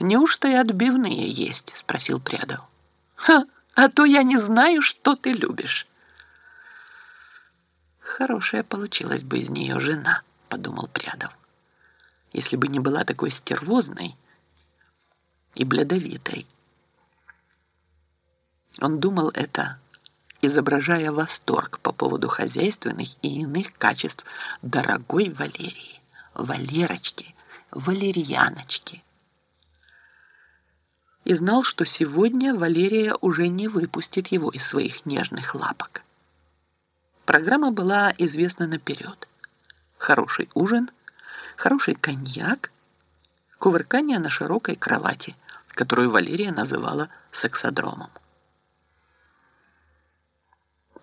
«Неужто и отбивные есть?» — спросил Прядов. «Ха, а то я не знаю, что ты любишь». «Хорошая получилась бы из нее жена», — подумал Прядов, «если бы не была такой стервозной и бледовитой». Он думал это, изображая восторг по поводу хозяйственных и иных качеств дорогой Валерии, Валерочки, Валерьяночки. И знал, что сегодня Валерия уже не выпустит его из своих нежных лапок. Программа была известна наперед. Хороший ужин, хороший коньяк, кувыркание на широкой кровати, которую Валерия называла сексодромом.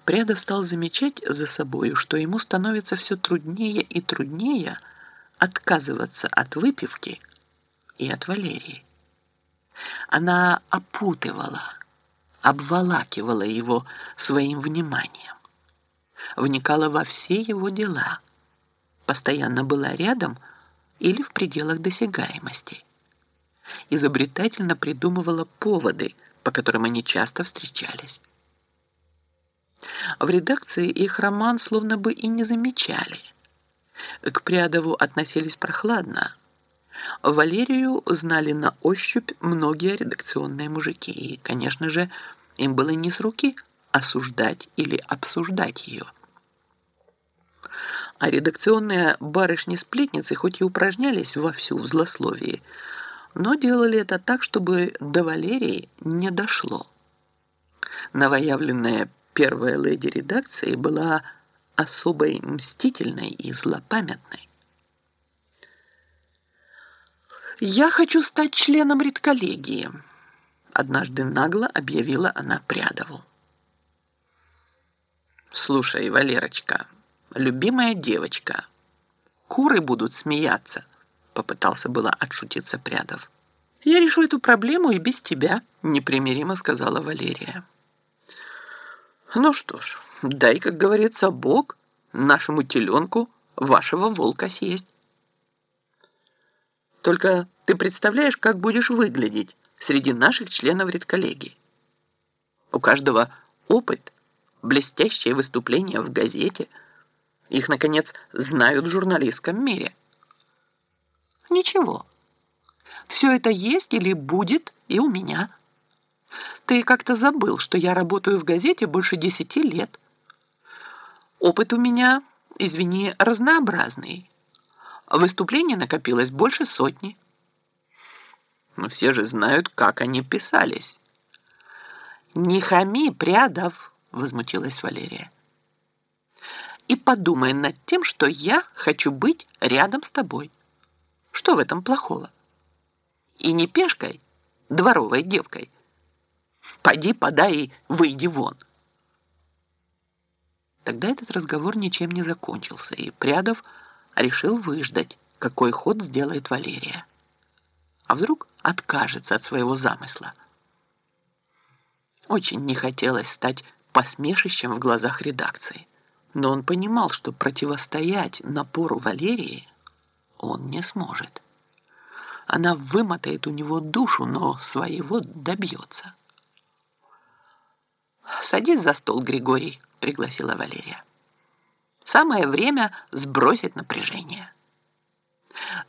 Прядов стал замечать за собою, что ему становится все труднее и труднее отказываться от выпивки и от Валерии. Она опутывала, обволакивала его своим вниманием, вникала во все его дела, постоянно была рядом или в пределах досягаемости, изобретательно придумывала поводы, по которым они часто встречались. В редакции их роман словно бы и не замечали. К Прядову относились прохладно. Валерию знали на ощупь многие редакционные мужики, и, конечно же, им было не с руки осуждать или обсуждать ее. А редакционные барышни-сплетницы хоть и упражнялись вовсю в злословии, но делали это так, чтобы до Валерии не дошло. Новоявленная первая леди редакции была особой мстительной и злопамятной. «Я хочу стать членом редколлегии», — однажды нагло объявила она Прядову. «Слушай, Валерочка, любимая девочка, куры будут смеяться», — попытался было отшутиться Прядов. «Я решу эту проблему и без тебя», — непримиримо сказала Валерия. Ну что ж, дай, как говорится, Бог нашему теленку вашего волка съесть. Только ты представляешь, как будешь выглядеть среди наших членов редколлегии. У каждого опыт, блестящее выступление в газете. Их, наконец, знают в журналистском мире. Ничего. Все это есть или будет и у меня. Ты как-то забыл, что я работаю в газете больше десяти лет. Опыт у меня, извини, разнообразный. Выступлений накопилось больше сотни. Но все же знают, как они писались. «Не хами, Прядов!» — возмутилась Валерия. «И подумай над тем, что я хочу быть рядом с тобой. Что в этом плохого? И не пешкой, дворовой девкой, Пойди, подай и выйди вон. Тогда этот разговор ничем не закончился, и Прядов решил выждать, какой ход сделает Валерия. А вдруг откажется от своего замысла? Очень не хотелось стать посмешищем в глазах редакции, но он понимал, что противостоять напору Валерии он не сможет. Она вымотает у него душу, но своего добьется. «Садись за стол, Григорий», — пригласила Валерия. «Самое время сбросить напряжение.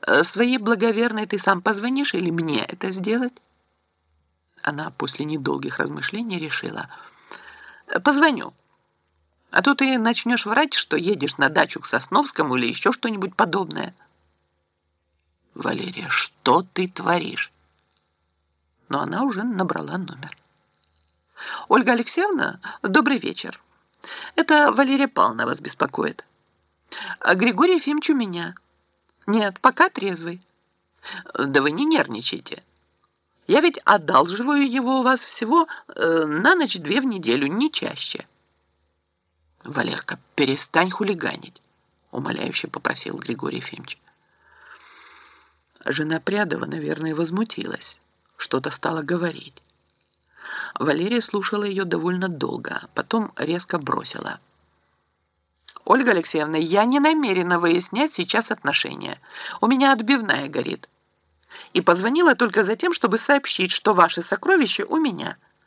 Э, Своей благоверной ты сам позвонишь или мне это сделать?» Она после недолгих размышлений решила. «Позвоню. А то ты начнешь врать, что едешь на дачу к Сосновскому или еще что-нибудь подобное». «Валерия, что ты творишь?» Но она уже набрала номер. Ольга Алексеевна, добрый вечер. Это Валерия Павловна вас беспокоит. А Григорий Ефимович у меня. Нет, пока трезвый. Да вы не нервничайте. Я ведь одалживаю его у вас всего э, на ночь две в неделю, не чаще. Валерка, перестань хулиганить, умоляюще попросил Григорий Ефимович. Жена Прядова, наверное, возмутилась. Что-то стала говорить. Валерия слушала ее довольно долго, потом резко бросила. «Ольга Алексеевна, я не намерена выяснять сейчас отношения. У меня отбивная горит. И позвонила только за тем, чтобы сообщить, что ваши сокровища у меня –